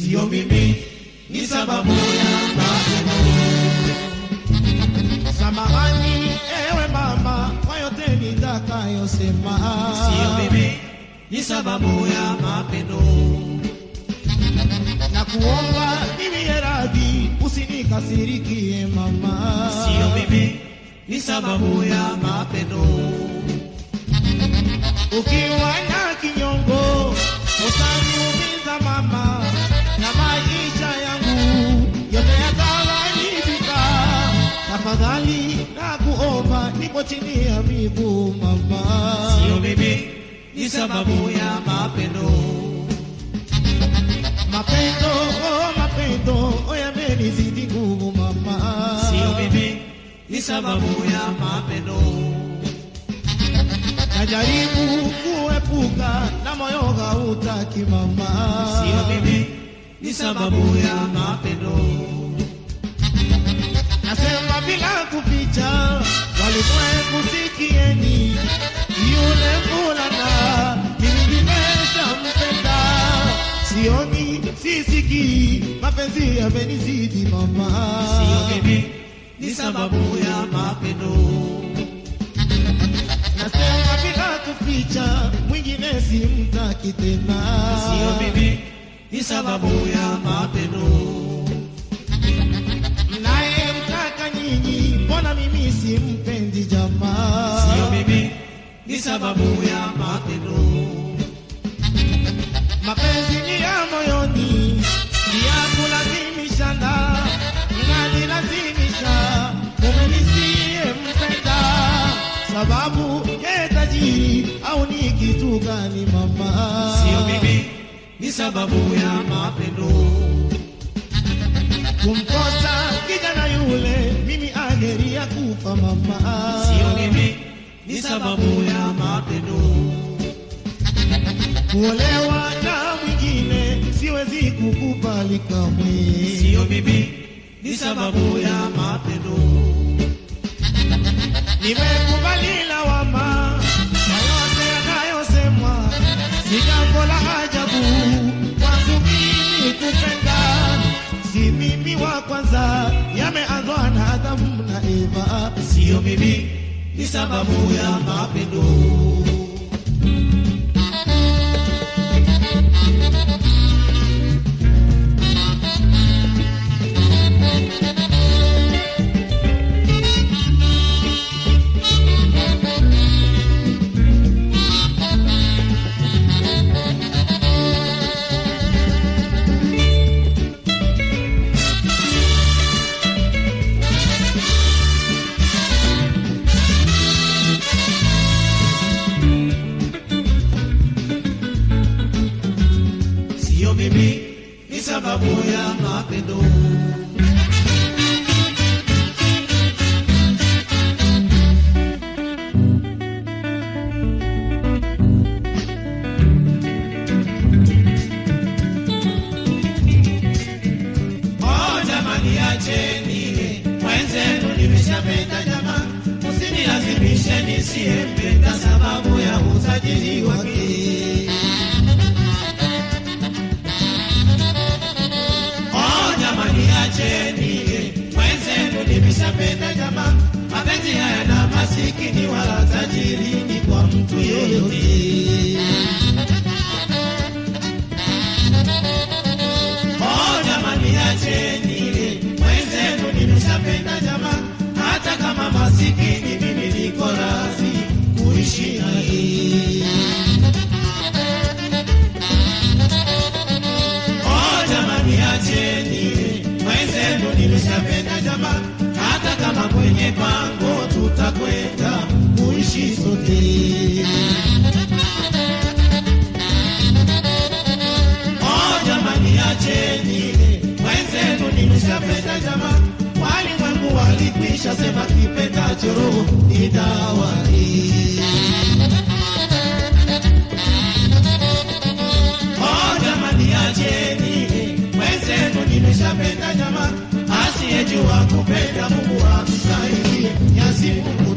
sio mimi, ni sababu ya mapendo. Samahani ewe mama kwa yote nitakayosema, Sio mimi, ni sababu ya mapendo. na kuomba niwie radhi, usinikasirikie mama. Sio mimi, ni sababu ya mapendo. Ukiwa na kinyongo utaniumiza Tafadhali na kuomba, nipo chini ya miguu mama. Sio mimi, ni sababu ya mapendo. Mapendo, oh, mapendo oh, yamenizidi nguvu mama. Sio mimi, ni sababu ya mapendo. Najaribu kuepuka na moyo hautaki mama. Sio mimi, ni sababu ya mapendo. Nasema bila kuficha, walimwengu sikieni, yule mvulana nimeshampenda. Sioni, sisiki, mapenzi yamenizidi mama. Sio mimi, ni sababu ya mapendo. Nasema bila kuficha, mwingine simtaki tena. Sio mimi, ni sababu ya mapendo. Ni sababu ya mapendo. Mapenzi ni ya moyoni, ni ya kulazimisha kulazimishana, mnanilazimisha mume nisiyempenda, sababu ye tajiri au ni kitu gani mama? Sio mimi, ni sababu ya mapendo. kumkosa kijana yule, mimi ageria kufa mama. Ni sababu ya mapendo. kuolewa na mwingine siwezi kukubali kamwe. Sio bibi, ni sababu ya mapendo. Nimekubali lawama na yote yanayosemwa, si jambo la ajabu kwangu mimi kupenda. Si mimi wa kwanza, yameanzwa na Adamu na Eva. Sio ni sababu ya mapendo. Nimeshapenda jamaa, usinilazimishe nisiyempenda sababu ya utajiri wake. Oh, jamani, acheni mwenzenu, nimeshapenda jamaa, mapenzi haya na masikini wala tajiri ni kwa mtu yeyote. Nimeshapenda jamaa, walimwengu walikwisha sema kipendacho roho ni dawa hii. Oh, jamani, acheni mwenzenu, nimeshapenda jamaa, asiyejua kupenda Mungu amsaidie, Mwenyezi Mungu